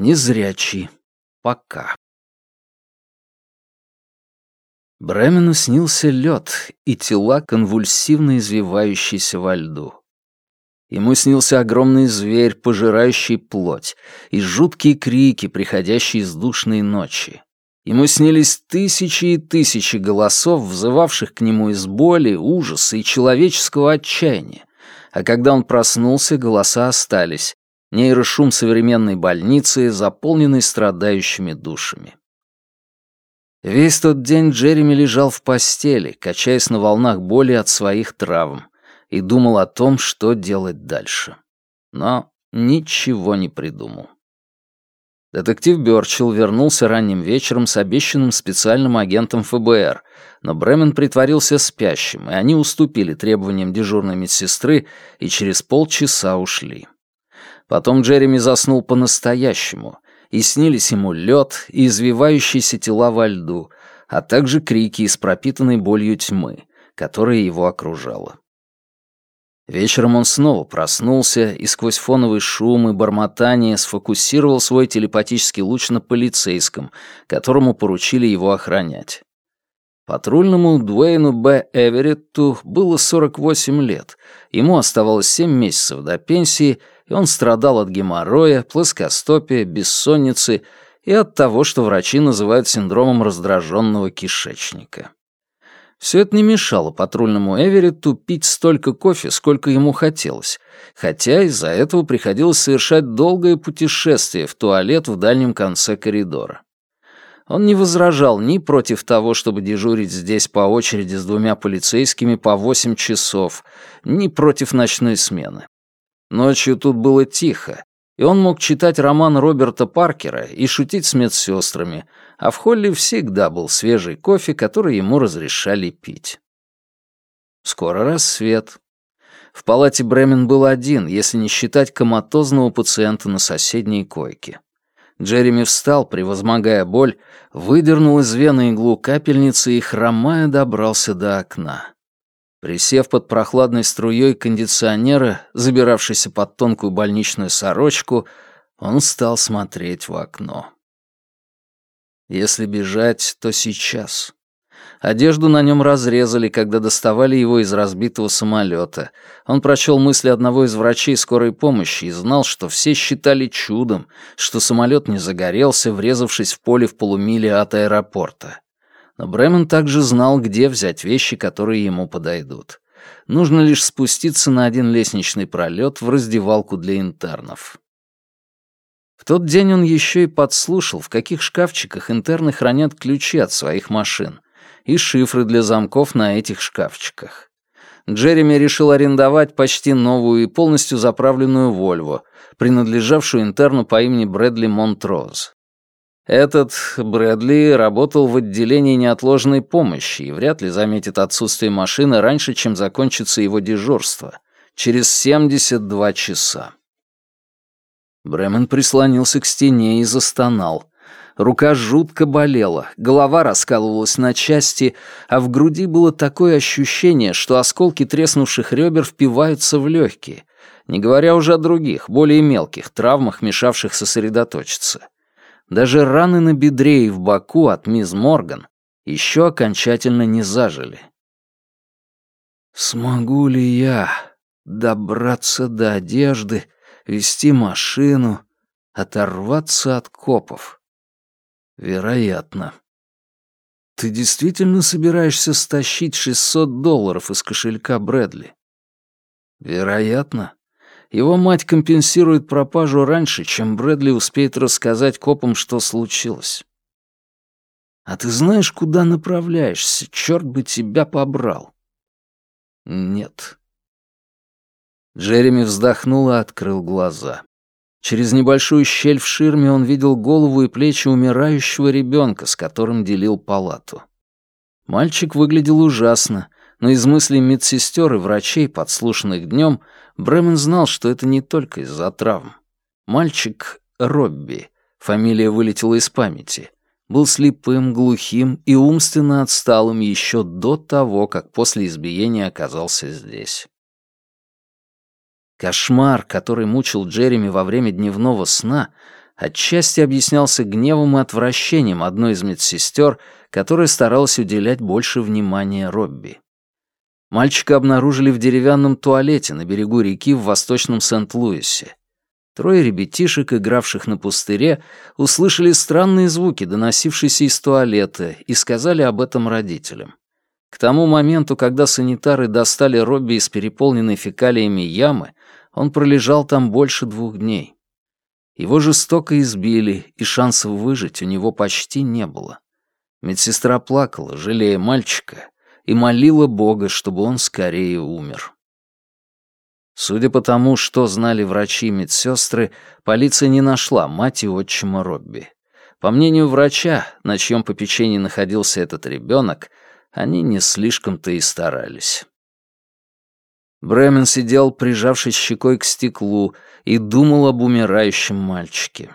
Незрячий. Пока. Бремену снился лед и тела, конвульсивно извивающиеся во льду. Ему снился огромный зверь, пожирающий плоть, и жуткие крики, приходящие из душной ночи. Ему снились тысячи и тысячи голосов, взывавших к нему из боли, ужаса и человеческого отчаяния. А когда он проснулся, голоса остались. Нейрошум современной больницы, заполненный страдающими душами. Весь тот день Джереми лежал в постели, качаясь на волнах боли от своих травм, и думал о том, что делать дальше. Но ничего не придумал. Детектив Бёрчилл вернулся ранним вечером с обещанным специальным агентом ФБР, но Бремен притворился спящим, и они уступили требованиям дежурной медсестры и через полчаса ушли. Потом Джереми заснул по-настоящему, и снились ему лед и извивающиеся тела во льду, а также крики из пропитанной болью тьмы, которая его окружала. Вечером он снова проснулся и сквозь фоновый шум и бормотание сфокусировал свой телепатический луч на полицейском, которому поручили его охранять. Патрульному Дуэйну Б. Эверетту было 48 лет, ему оставалось 7 месяцев до пенсии, и он страдал от геморроя, плоскостопия, бессонницы и от того, что врачи называют синдромом раздраженного кишечника. Все это не мешало патрульному Эверетту пить столько кофе, сколько ему хотелось, хотя из-за этого приходилось совершать долгое путешествие в туалет в дальнем конце коридора. Он не возражал ни против того, чтобы дежурить здесь по очереди с двумя полицейскими по восемь часов, ни против ночной смены. Ночью тут было тихо, и он мог читать роман Роберта Паркера и шутить с медсестрами, а в холле всегда был свежий кофе, который ему разрешали пить. Скоро рассвет. В палате Бремен был один, если не считать коматозного пациента на соседней койке. Джереми встал, превозмогая боль, выдернул из вены иглу капельницы и, хромая, добрался до окна. Присев под прохладной струей кондиционера, забиравшейся под тонкую больничную сорочку, он стал смотреть в окно. Если бежать, то сейчас. Одежду на нем разрезали, когда доставали его из разбитого самолета. Он прочел мысли одного из врачей скорой помощи и знал, что все считали чудом, что самолет не загорелся, врезавшись в поле в полумиле от аэропорта. Но Бремен также знал, где взять вещи, которые ему подойдут. Нужно лишь спуститься на один лестничный пролет в раздевалку для интернов. В тот день он еще и подслушал, в каких шкафчиках интерны хранят ключи от своих машин и шифры для замков на этих шкафчиках. Джереми решил арендовать почти новую и полностью заправленную «Вольво», принадлежавшую интерну по имени Брэдли Монтроз. Этот Брэдли работал в отделении неотложной помощи и вряд ли заметит отсутствие машины раньше, чем закончится его дежурство, через 72 часа. Бремен прислонился к стене и застонал. Рука жутко болела, голова раскалывалась на части, а в груди было такое ощущение, что осколки треснувших ребер впиваются в легкие, не говоря уже о других, более мелких травмах, мешавших сосредоточиться. Даже раны на бедре и в боку от мисс Морган еще окончательно не зажили. «Смогу ли я добраться до одежды, вести машину, оторваться от копов?» «Вероятно». «Ты действительно собираешься стащить 600 долларов из кошелька Брэдли?» «Вероятно его мать компенсирует пропажу раньше, чем Брэдли успеет рассказать копам, что случилось. А ты знаешь, куда направляешься? Черт бы тебя побрал. Нет. Джереми вздохнул и открыл глаза. Через небольшую щель в ширме он видел голову и плечи умирающего ребенка, с которым делил палату. Мальчик выглядел ужасно, но из мыслей медсестер и врачей, подслушанных днем, Бремен знал, что это не только из-за травм. Мальчик Робби, фамилия вылетела из памяти, был слепым, глухим и умственно отсталым еще до того, как после избиения оказался здесь. Кошмар, который мучил Джереми во время дневного сна, отчасти объяснялся гневом и отвращением одной из медсестер, которая старалась уделять больше внимания Робби. Мальчика обнаружили в деревянном туалете на берегу реки в восточном Сент-Луисе. Трое ребятишек, игравших на пустыре, услышали странные звуки, доносившиеся из туалета, и сказали об этом родителям. К тому моменту, когда санитары достали Робби из переполненной фекалиями ямы, он пролежал там больше двух дней. Его жестоко избили, и шансов выжить у него почти не было. Медсестра плакала, жалея мальчика, и молила Бога, чтобы он скорее умер. Судя по тому, что знали врачи и медсестры, полиция не нашла мать и отчима Робби. По мнению врача, на чьем попечении находился этот ребенок, они не слишком-то и старались. Бремен сидел, прижавшись щекой к стеклу, и думал об умирающем мальчике.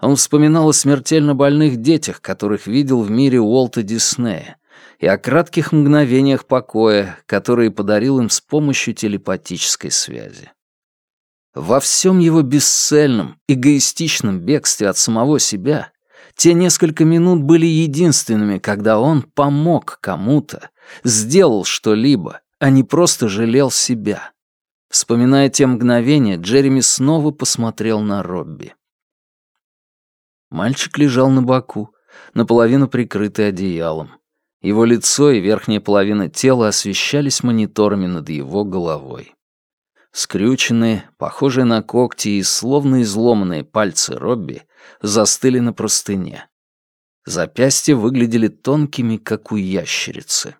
Он вспоминал о смертельно больных детях, которых видел в мире Уолта Диснея, и о кратких мгновениях покоя, которые подарил им с помощью телепатической связи. Во всем его бесцельном, эгоистичном бегстве от самого себя те несколько минут были единственными, когда он помог кому-то, сделал что-либо, а не просто жалел себя. Вспоминая те мгновения, Джереми снова посмотрел на Робби. Мальчик лежал на боку, наполовину прикрытый одеялом. Его лицо и верхняя половина тела освещались мониторами над его головой. Скрюченные, похожие на когти и словно изломанные пальцы Робби застыли на простыне. Запястья выглядели тонкими, как у ящерицы.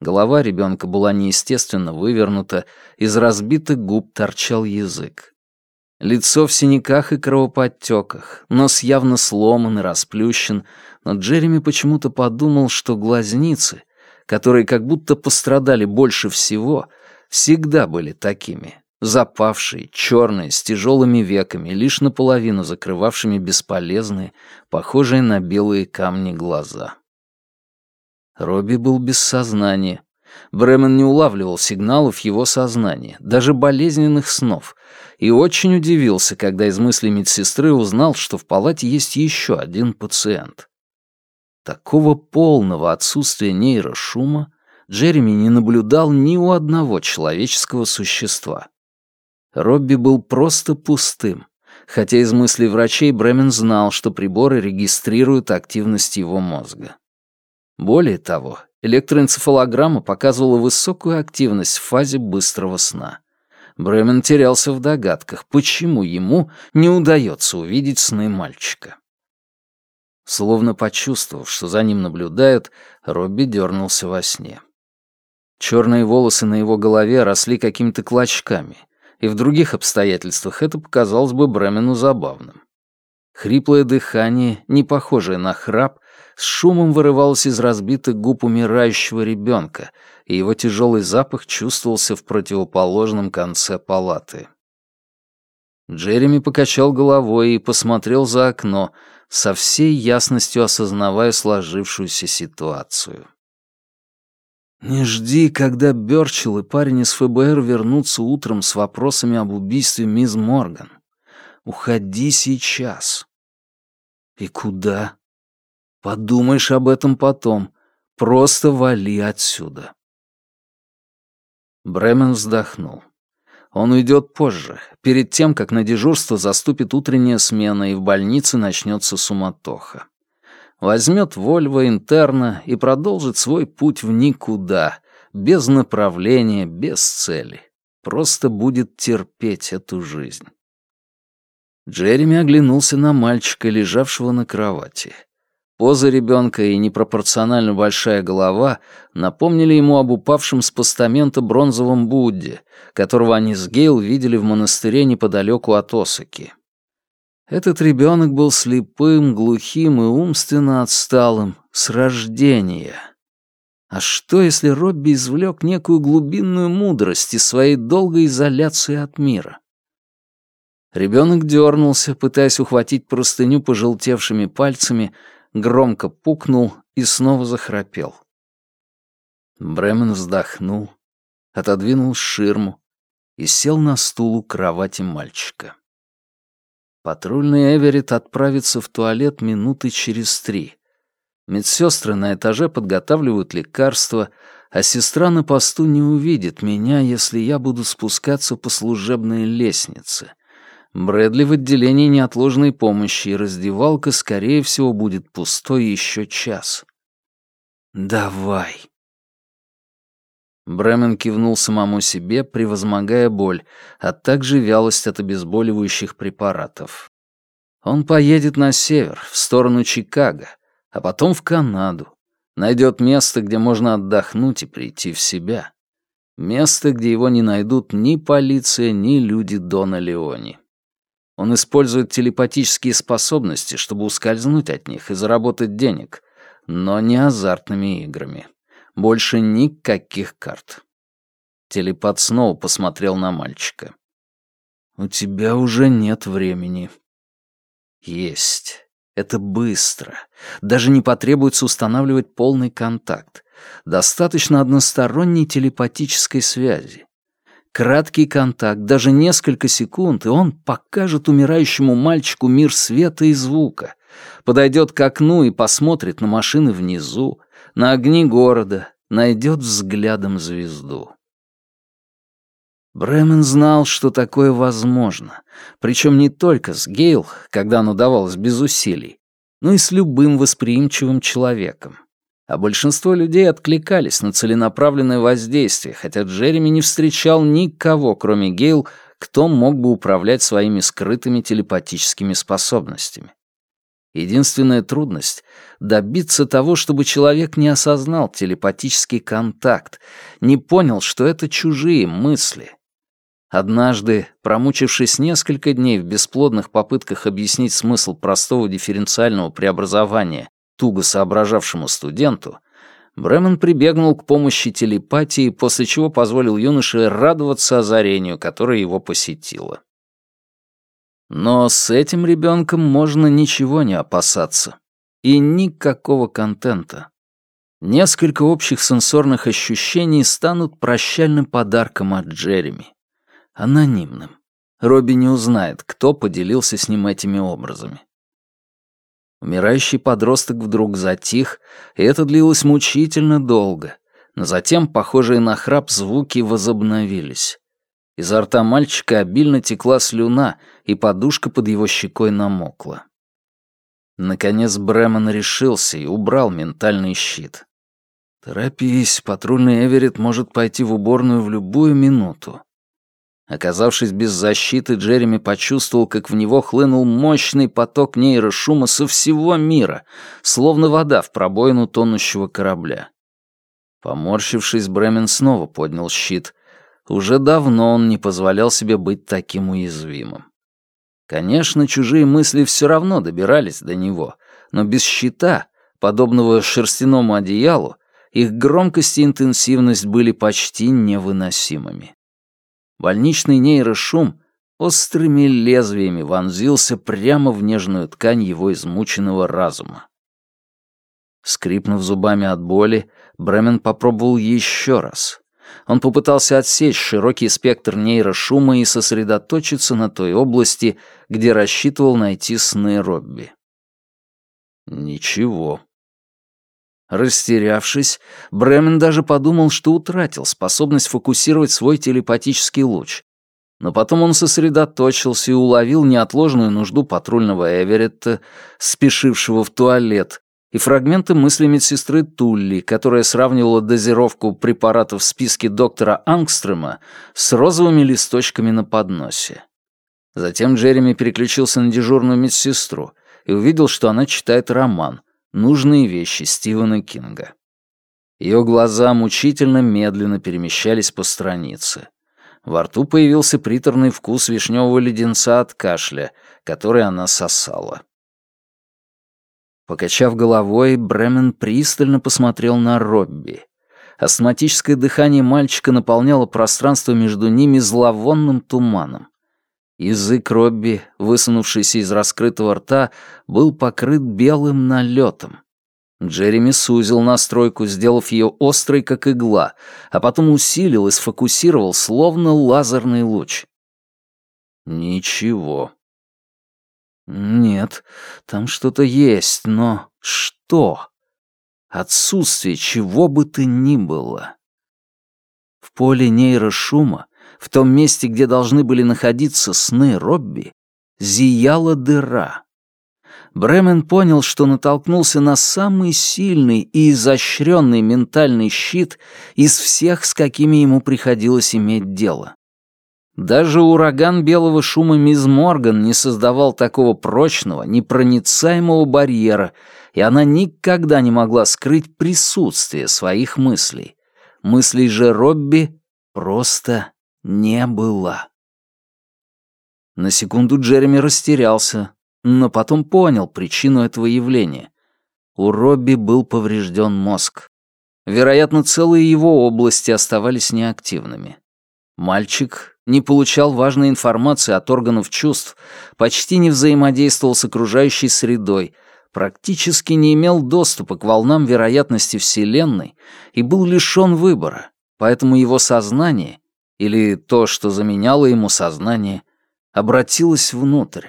Голова ребенка была неестественно вывернута, из разбитых губ торчал язык. Лицо в синяках и кровоподтеках, нос явно сломан и расплющен, но Джереми почему-то подумал, что глазницы, которые как будто пострадали больше всего, всегда были такими, запавшие, черные, с тяжелыми веками, лишь наполовину закрывавшими бесполезные, похожие на белые камни глаза. Робби был без сознания. Бремен не улавливал сигналов его сознания, даже болезненных снов, и очень удивился, когда из мыслей медсестры узнал, что в палате есть еще один пациент. Такого полного отсутствия нейрошума Джереми не наблюдал ни у одного человеческого существа. Робби был просто пустым, хотя из мыслей врачей Бремен знал, что приборы регистрируют активность его мозга. Более того, электроэнцефалограмма показывала высокую активность в фазе быстрого сна. Бремен терялся в догадках, почему ему не удается увидеть сны мальчика. Словно почувствовав, что за ним наблюдают, Робби дернулся во сне. Черные волосы на его голове росли какими-то клочками, и в других обстоятельствах это показалось бы Бремену забавным. Хриплое дыхание, не похожее на храп, с шумом вырывалось из разбитых губ умирающего ребенка, и его тяжелый запах чувствовался в противоположном конце палаты. Джереми покачал головой и посмотрел за окно, со всей ясностью осознавая сложившуюся ситуацию. «Не жди, когда Бёрчилл и парень из ФБР вернутся утром с вопросами об убийстве мисс Морган. Уходи сейчас». «И куда?» Подумаешь об этом потом. Просто вали отсюда. Бремен вздохнул. Он уйдет позже, перед тем, как на дежурство заступит утренняя смена и в больнице начнется суматоха. Возьмет Вольво интерна и продолжит свой путь в никуда, без направления, без цели. Просто будет терпеть эту жизнь. Джереми оглянулся на мальчика, лежавшего на кровати. Поза ребенка и непропорционально большая голова напомнили ему об упавшем с постамента бронзовом Будде, которого они с Гейл видели в монастыре неподалеку от Осаки. Этот ребенок был слепым, глухим и умственно отсталым с рождения. А что, если Робби извлек некую глубинную мудрость из своей долгой изоляции от мира? Ребенок дернулся, пытаясь ухватить простыню пожелтевшими пальцами, громко пукнул и снова захрапел. Бремен вздохнул, отодвинул ширму и сел на стул у кровати мальчика. Патрульный Эверетт отправится в туалет минуты через три. Медсестры на этаже подготавливают лекарства, а сестра на посту не увидит меня, если я буду спускаться по служебной лестнице. Брэдли в отделении неотложной помощи, и раздевалка, скорее всего, будет пустой еще час. «Давай». Бремен кивнул самому себе, превозмогая боль, а также вялость от обезболивающих препаратов. Он поедет на север, в сторону Чикаго, а потом в Канаду. Найдет место, где можно отдохнуть и прийти в себя. Место, где его не найдут ни полиция, ни люди Дона Леони. Он использует телепатические способности, чтобы ускользнуть от них и заработать денег, но не азартными играми. Больше никаких карт. Телепат снова посмотрел на мальчика. «У тебя уже нет времени». «Есть. Это быстро. Даже не потребуется устанавливать полный контакт. Достаточно односторонней телепатической связи. Краткий контакт, даже несколько секунд, и он покажет умирающему мальчику мир света и звука, подойдет к окну и посмотрит на машины внизу, на огни города, найдет взглядом звезду. Бремен знал, что такое возможно, причем не только с Гейл, когда оно давалось без усилий, но и с любым восприимчивым человеком. А большинство людей откликались на целенаправленное воздействие, хотя Джереми не встречал никого, кроме Гейл, кто мог бы управлять своими скрытыми телепатическими способностями. Единственная трудность — добиться того, чтобы человек не осознал телепатический контакт, не понял, что это чужие мысли. Однажды, промучившись несколько дней в бесплодных попытках объяснить смысл простого дифференциального преобразования туго соображавшему студенту, Бремен прибегнул к помощи телепатии, после чего позволил юноше радоваться озарению, которое его посетило. Но с этим ребенком можно ничего не опасаться. И никакого контента. Несколько общих сенсорных ощущений станут прощальным подарком от Джереми. Анонимным. Робби не узнает, кто поделился с ним этими образами. Умирающий подросток вдруг затих, и это длилось мучительно долго. Но затем, похожие на храп, звуки возобновились. Изо рта мальчика обильно текла слюна, и подушка под его щекой намокла. Наконец Бремен решился и убрал ментальный щит. «Торопись, патрульный Эверетт может пойти в уборную в любую минуту». Оказавшись без защиты, Джереми почувствовал, как в него хлынул мощный поток нейрошума со всего мира, словно вода в пробоину тонущего корабля. Поморщившись, Бремен снова поднял щит — уже давно он не позволял себе быть таким уязвимым. Конечно, чужие мысли все равно добирались до него, но без щита, подобного шерстяному одеялу, их громкость и интенсивность были почти невыносимыми. Больничный нейрошум острыми лезвиями вонзился прямо в нежную ткань его измученного разума. Скрипнув зубами от боли, Бремен попробовал еще раз. Он попытался отсечь широкий спектр нейрошума и сосредоточиться на той области, где рассчитывал найти сны Робби. Ничего. Растерявшись, Бремен даже подумал, что утратил способность фокусировать свой телепатический луч. Но потом он сосредоточился и уловил неотложную нужду патрульного Эверетта, спешившего в туалет, и фрагменты мысли медсестры Тулли, которая сравнивала дозировку препаратов в списке доктора Ангстрема с розовыми листочками на подносе. Затем Джереми переключился на дежурную медсестру и увидел, что она читает роман «Нужные вещи» Стивена Кинга. Ее глаза мучительно медленно перемещались по странице. Во рту появился приторный вкус вишневого леденца от кашля, который она сосала. Покачав головой, Бремен пристально посмотрел на Робби. Астматическое дыхание мальчика наполняло пространство между ними зловонным туманом. Язык Робби, высунувшийся из раскрытого рта, был покрыт белым налетом. Джереми сузил настройку, сделав ее острой, как игла, а потом усилил и сфокусировал, словно лазерный луч. Ничего. Нет, там что-то есть, но что? Отсутствие чего бы то ни было. В поле нейрошума, в том месте, где должны были находиться сны Робби, зияла дыра. Бремен понял, что натолкнулся на самый сильный и изощренный ментальный щит из всех, с какими ему приходилось иметь дело. Даже ураган белого шума Мисс Морган не создавал такого прочного, непроницаемого барьера, и она никогда не могла скрыть присутствие своих мыслей. Мыслей же Робби просто не было. На секунду Джереми растерялся, но потом понял причину этого явления. У Робби был поврежден мозг. Вероятно, целые его области оставались неактивными. Мальчик не получал важной информации от органов чувств, почти не взаимодействовал с окружающей средой, практически не имел доступа к волнам вероятности Вселенной и был лишён выбора, поэтому его сознание, или то, что заменяло ему сознание, обратилось внутрь.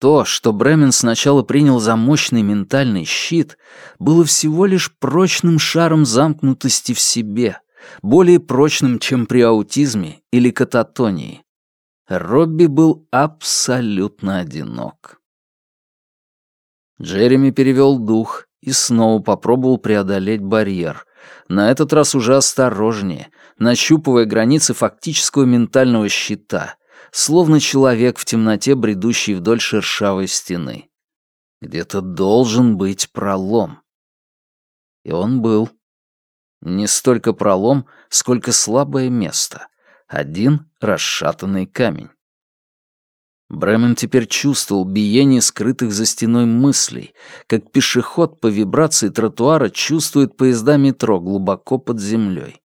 То, что Бремен сначала принял за мощный ментальный щит, было всего лишь прочным шаром замкнутости в себе, более прочным, чем при аутизме или кататонии. Робби был абсолютно одинок. Джереми перевел дух и снова попробовал преодолеть барьер, на этот раз уже осторожнее, нащупывая границы фактического ментального щита, словно человек в темноте, бредущий вдоль шершавой стены. Где-то должен быть пролом. И он был. Не столько пролом, сколько слабое место. Один расшатанный камень. Бремен теперь чувствовал биение скрытых за стеной мыслей, как пешеход по вибрации тротуара чувствует поезда метро глубоко под землей.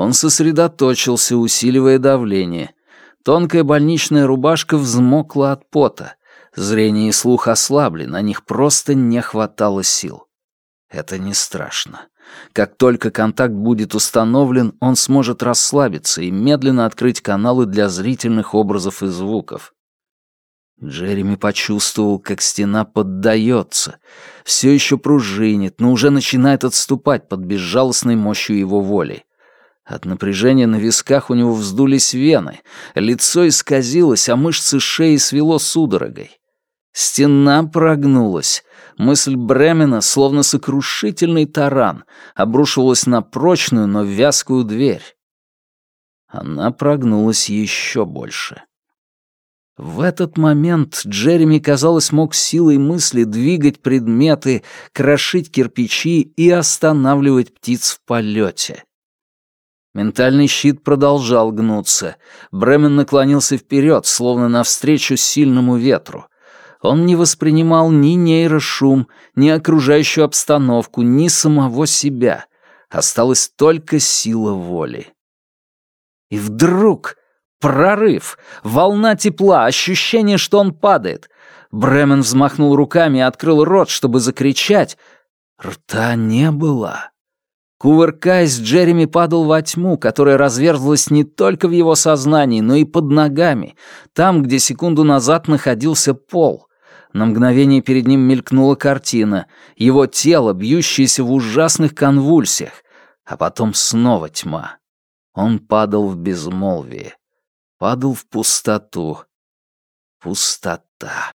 Он сосредоточился, усиливая давление, Тонкая больничная рубашка взмокла от пота. Зрение и слух ослабли, на них просто не хватало сил. Это не страшно. Как только контакт будет установлен, он сможет расслабиться и медленно открыть каналы для зрительных образов и звуков. Джереми почувствовал, как стена поддается, все еще пружинит, но уже начинает отступать под безжалостной мощью его воли. От напряжения на висках у него вздулись вены, лицо исказилось, а мышцы шеи свело судорогой. Стена прогнулась. Мысль Бремена, словно сокрушительный таран, обрушивалась на прочную, но вязкую дверь. Она прогнулась еще больше. В этот момент Джереми, казалось, мог силой мысли двигать предметы, крошить кирпичи и останавливать птиц в полете. Ментальный щит продолжал гнуться. Бремен наклонился вперед, словно навстречу сильному ветру. Он не воспринимал ни нейрошум, ни окружающую обстановку, ни самого себя. Осталась только сила воли. И вдруг прорыв, волна тепла, ощущение, что он падает. Бремен взмахнул руками и открыл рот, чтобы закричать. Рта не было. Кувыркаясь, Джереми падал во тьму, которая разверзлась не только в его сознании, но и под ногами, там, где секунду назад находился пол. На мгновение перед ним мелькнула картина, его тело, бьющееся в ужасных конвульсиях, а потом снова тьма. Он падал в безмолвие, падал в пустоту. Пустота.